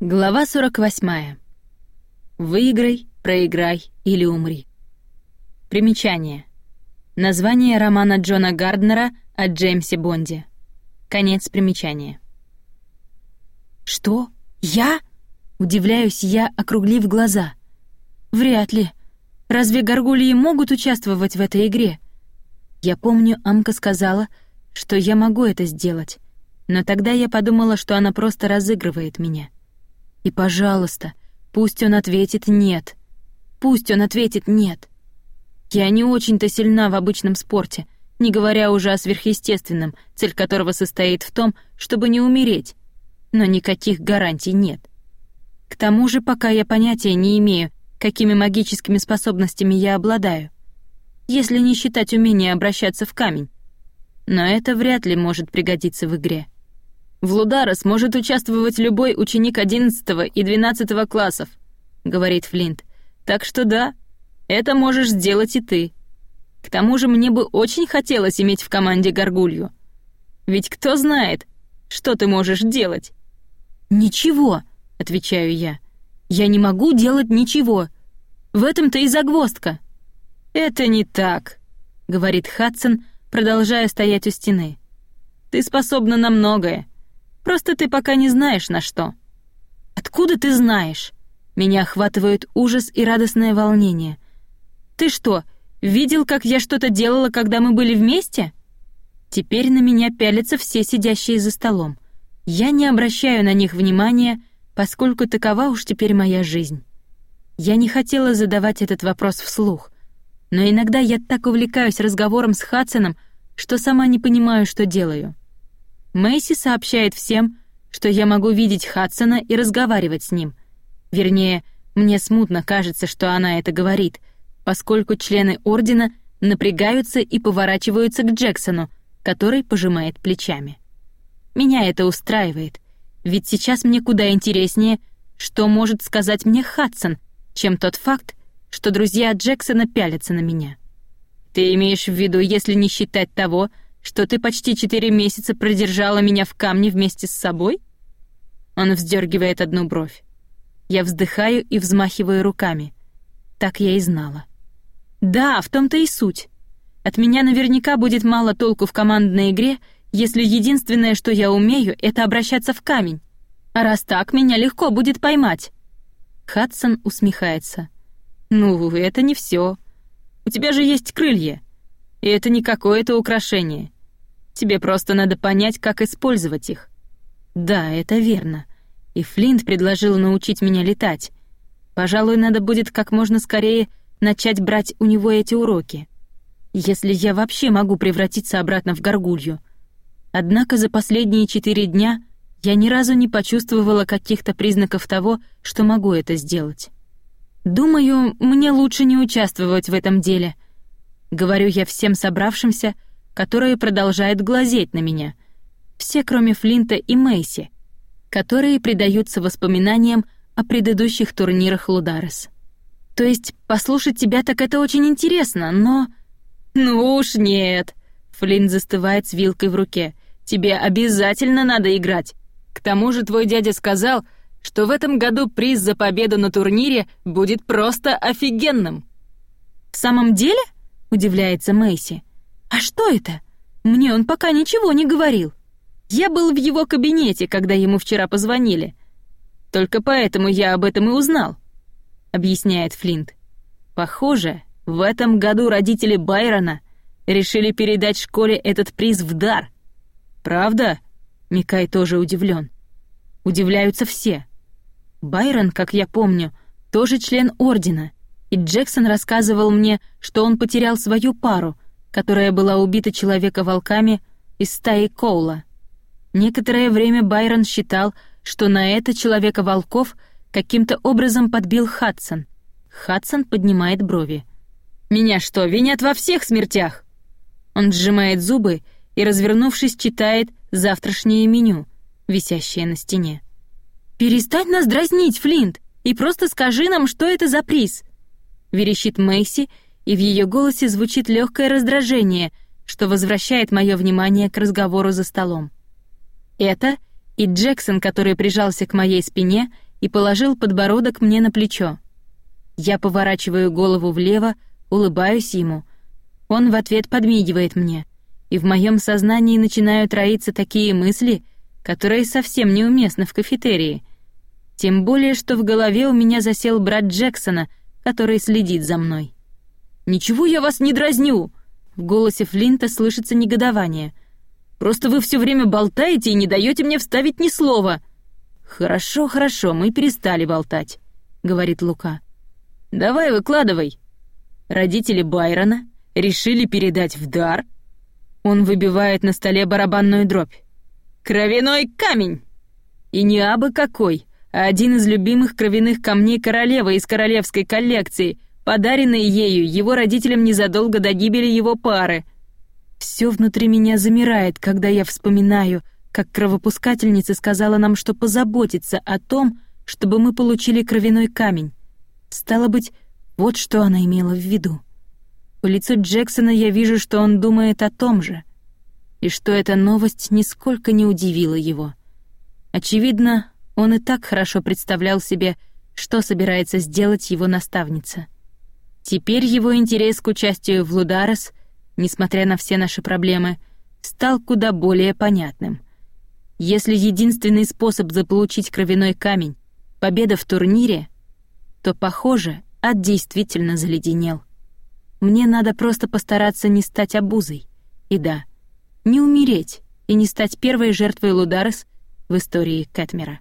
Глава 48. Выиграй, проиграй или умри. Примечание. Название романа Джона Гарднера о Джеймсе Бонде. Конец примечания. «Что? Я?» — удивляюсь я, округлив глаза. «Вряд ли. Разве горгульи могут участвовать в этой игре?» Я помню, Амка сказала, что я могу это сделать, но тогда я подумала, что она просто разыгрывает меня. И, пожалуйста, пусть он ответит «нет». Пусть он ответит «нет». Я не очень-то сильна в обычном спорте, не говоря уже о сверхъестественном, цель которого состоит в том, чтобы не умереть. Но никаких гарантий нет. К тому же, пока я понятия не имею, какими магическими способностями я обладаю, если не считать умение обращаться в камень. Но это вряд ли может пригодиться в игре. В Лудара сможет участвовать любой ученик 11 и 12 классов, говорит Флинт. Так что да, это можешь сделать и ты. К тому же мне бы очень хотелось иметь в команде горгулью. Ведь кто знает, что ты можешь делать? Ничего, отвечаю я. Я не могу делать ничего. В этом-то и загвоздка. Это не так, говорит Хадсон, продолжая стоять у стены. Ты способна на многое. Просто ты пока не знаешь на что. Откуда ты знаешь? Меня охватывают ужас и радостное волнение. Ты что, видел, как я что-то делала, когда мы были вместе? Теперь на меня пялятся все сидящие за столом. Я не обращаю на них внимания, поскольку такова уж теперь моя жизнь. Я не хотела задавать этот вопрос вслух, но иногда я так увлекаюсь разговором с Хадсоном, что сама не понимаю, что делаю. Мэйси сообщает всем, что я могу видеть Хадсона и разговаривать с ним. Вернее, мне смутно кажется, что она это говорит, поскольку члены Ордена напрягаются и поворачиваются к Джексону, который пожимает плечами. Меня это устраивает, ведь сейчас мне куда интереснее, что может сказать мне Хадсон, чем тот факт, что друзья Джексона пялятся на меня. Ты имеешь в виду, если не считать того, что ты почти четыре месяца продержала меня в камне вместе с собой?» Он вздергивает одну бровь. Я вздыхаю и взмахиваю руками. Так я и знала. «Да, в том-то и суть. От меня наверняка будет мало толку в командной игре, если единственное, что я умею, это обращаться в камень. А раз так, меня легко будет поймать». Хадсон усмехается. «Ну, это не все. У тебя же есть крылья. И это не какое-то украшение. Тебе просто надо понять, как использовать их. Да, это верно. И Флинт предложил научить меня летать. Пожалуй, надо будет как можно скорее начать брать у него эти уроки. Если я вообще могу превратиться обратно в горгулью. Однако за последние четыре дня я ни разу не почувствовала каких-то признаков того, что могу это сделать. Думаю, мне лучше не участвовать в этом деле. Говорю я всем собравшимся — которые продолжают глазеть на меня. Все, кроме Флинта и Мэйси, которые предаются воспоминаниям о предыдущих турнирах Лударес. То есть послушать тебя так это очень интересно, но... Ну уж нет. Флинт застывает с вилкой в руке. Тебе обязательно надо играть. К тому же твой дядя сказал, что в этом году приз за победу на турнире будет просто офигенным. В самом деле? Удивляется Мэйси. «А что это? Мне он пока ничего не говорил. Я был в его кабинете, когда ему вчера позвонили. Только поэтому я об этом и узнал», — объясняет Флинт. «Похоже, в этом году родители Байрона решили передать школе этот приз в дар. Правда?» Микай тоже удивлен. Удивляются все. Байрон, как я помню, тоже член Ордена, и Джексон рассказывал мне, что он потерял свою пару — которая была убита человека-волками из стаи Коула. Некоторое время Байрон считал, что на это человека-волков каким-то образом подбил Хадсон. Хадсон поднимает брови. «Меня что, винят во всех смертях?» Он сжимает зубы и, развернувшись, читает завтрашнее меню, висящее на стене. «Перестань нас дразнить, Флинт, и просто скажи нам, что это за приз!» Верещит Мэйси и в ее голосе звучит легкое раздражение, что возвращает мое внимание к разговору за столом. Это и Джексон, который прижался к моей спине и положил подбородок мне на плечо. Я поворачиваю голову влево, улыбаюсь ему. Он в ответ подмигивает мне, и в моем сознании начинают роиться такие мысли, которые совсем неуместны в кафетерии. Тем более, что в голове у меня засел брат Джексона, который следит за мной. «Ничего я вас не дразню!» В голосе Флинта слышится негодование. «Просто вы все время болтаете и не даете мне вставить ни слова!» «Хорошо, хорошо, мы перестали болтать», — говорит Лука. «Давай выкладывай». Родители Байрона решили передать в дар. Он выбивает на столе барабанную дробь. «Кровяной камень!» И не абы какой, один из любимых кровяных камней королевы из королевской коллекции, подаренный ею его родителям незадолго до гибели его пары. Все внутри меня замирает, когда я вспоминаю, как кровопускательница сказала нам, что позаботится о том, чтобы мы получили кровяной камень. Стало быть, вот что она имела в виду. По лицу Джексона я вижу, что он думает о том же, и что эта новость нисколько не удивила его. Очевидно, он и так хорошо представлял себе, что собирается сделать его наставница. Теперь его интерес к участию в Лударес, несмотря на все наши проблемы, стал куда более понятным. Если единственный способ заполучить кровяной камень — победа в турнире, то, похоже, ад действительно заледенел. Мне надо просто постараться не стать обузой. И да, не умереть и не стать первой жертвой Лударес в истории Кэтмера.